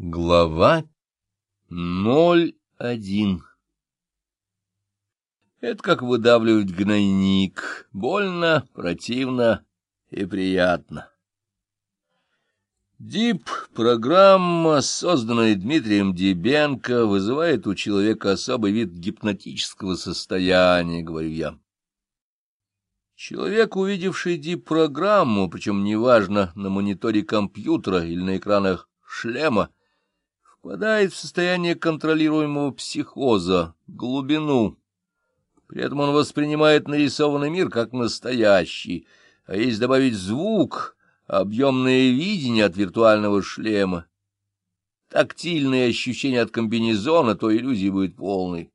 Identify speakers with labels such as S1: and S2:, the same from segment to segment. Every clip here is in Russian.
S1: Глава 01 Это как выдавливать гнойник. Больно, противно и приятно. ДИП-программа, созданная Дмитрием Дебенко, вызывает у человека особый вид гипнотического состояния, говорю я. Человек, увидевший ДИП-программу, причем неважно, на мониторе компьютера или на экранах шлема, впадает в состояние контролируемого психоза, глубину. При этом он воспринимает нарисованный мир как настоящий, а если добавить звук, объемное видение от виртуального шлема, тактильные ощущения от комбинезона, то иллюзия будет полной.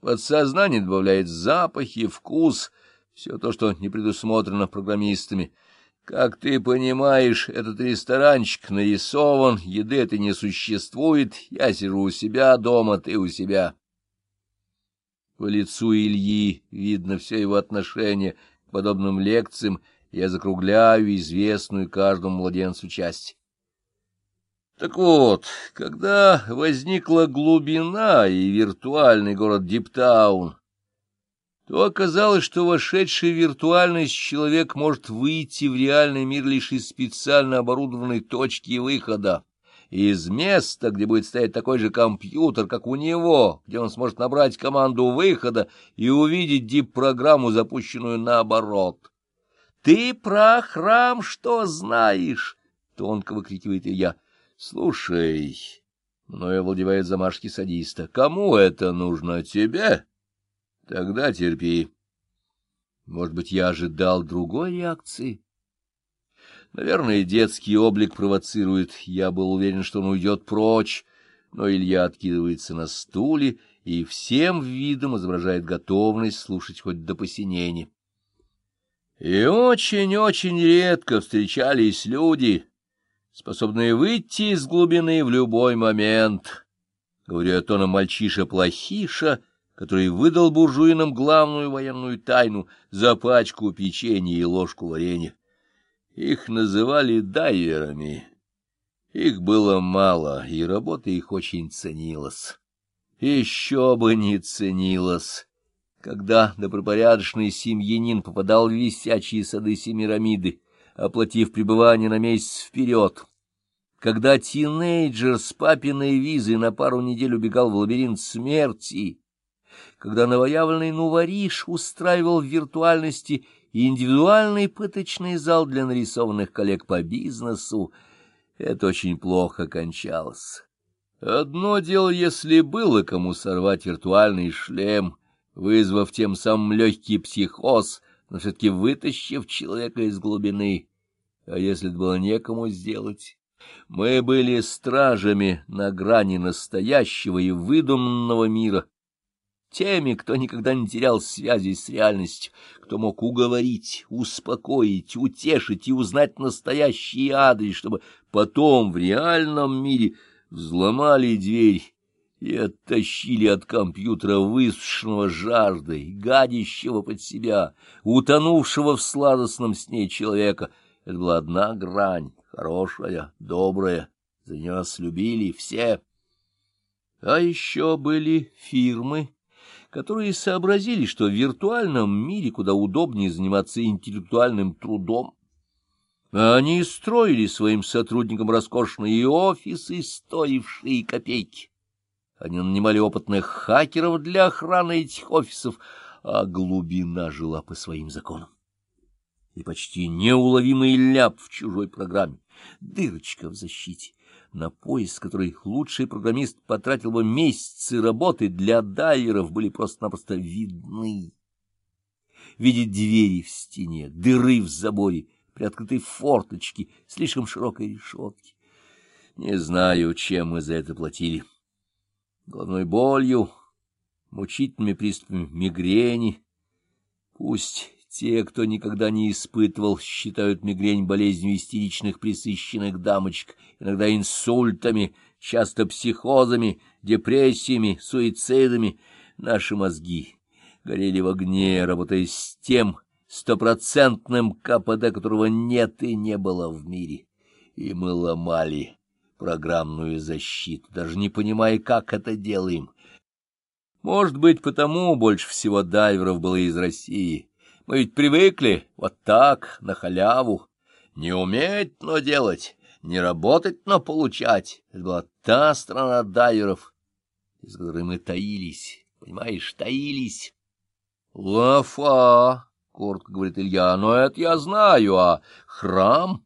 S1: Подсознание добавляет запахи, вкус, все то, что не предусмотрено программистами — как ты понимаешь, этот ресторанчик нарисован, еды это не существует, я сижу у себя дома, ты у себя. По лицу Ильи видно все его отношение к подобным лекциям, я закругляю известную каждому младенцу часть. Так вот, когда возникла глубина и виртуальный город Диптаун, то оказалось, что вошедший в виртуальность человек может выйти в реальный мир лишь из специально оборудованной точки выхода, из места, где будет стоять такой же компьютер, как у него, где он сможет набрать команду выхода и увидеть дип-программу, запущенную наоборот. «Ты про храм что знаешь?» — тонко выкрикивает Илья. «Слушай...» — мною овладевает замашки садиста. «Кому это нужно? Тебе?» Тогда терпи. Может быть, я ожидал другой реакции? Наверное, детский облик провоцирует. Я был уверен, что он уйдет прочь, но Илья откидывается на стуле и всем видом изображает готовность слушать хоть до посинения. И очень-очень редко встречались люди, способные выйти из глубины в любой момент. Говорю о тоном мальчиша-плохиша — который выдал буржуинам главную военную тайну за пачку печенья и ложку варенья. Их называли дайверами. Их было мало, и работа их очень ценилась. Еще бы не ценилась. Когда добропорядочный семьянин попадал в висячие сады Семирамиды, оплатив пребывание на месяц вперед, когда тинейджер с папиной визой на пару недель убегал в лабиринт смерти, когда новоявленный Нувариш устраивал в виртуальности индивидуальный пыточный зал для нарисованных коллег по бизнесу, это очень плохо кончалось. Одно дело, если было кому сорвать виртуальный шлем, вызвав тем самым легкий психоз, но все-таки вытащив человека из глубины. А если это было некому сделать? Мы были стражами на грани настоящего и выдуманного мира, теми, кто никогда не терял связи с реальностью, кто мог уговорить, успокоить, утешить и узнать настоящий адрес, чтобы потом в реальном мире взломали дверь и оттащили от компьютера высушенного жаждой, гадящего под себя, утонувшего в сладостном сне человека. Это была одна грань, хорошая, добрая, за нее нас любили все. А еще были фирмы, которые сообразили, что в виртуальном мире куда удобнее заниматься интеллектуальным трудом. Они строили своим сотрудникам роскошные офисы, стоившие копейки. Они нанимали опытных хакеров для охраны этих офисов, а глубина жила по своим законам. И почти неуловимый ляп в чужой программе, дырочка в защите — на поиск, который лучший программист потратил бы месяцы работы, для дайверов были просто-напросто видны. Видеть двери в стене, дыры в заборе, приоткрытые форточки, слишком широкой решетки. Не знаю, чем мы за это платили. Головной болью, мучительными приступами мигрени. Пусть те, кто никогда не испытывал, считают мигрень болезнью истеричных присыщенных дамочек, иногда инсультами, часто психозами, депрессиями, суицидами. Наши мозги горели в огне, работая с тем стопроцентным КПД, которого нет и не было в мире. И мы ломали, программную защиту, даже не понимая, как это делаем. Может быть, потому больше всего дайверов было из России. Мы ведь привыкли вот так, на халяву. Не уметь, но делать, не работать, но получать. Это была та страна дайверов, из которой мы таились, понимаешь, таились. — Лафа, — коротко говорит Илья, — но это я знаю, а храм...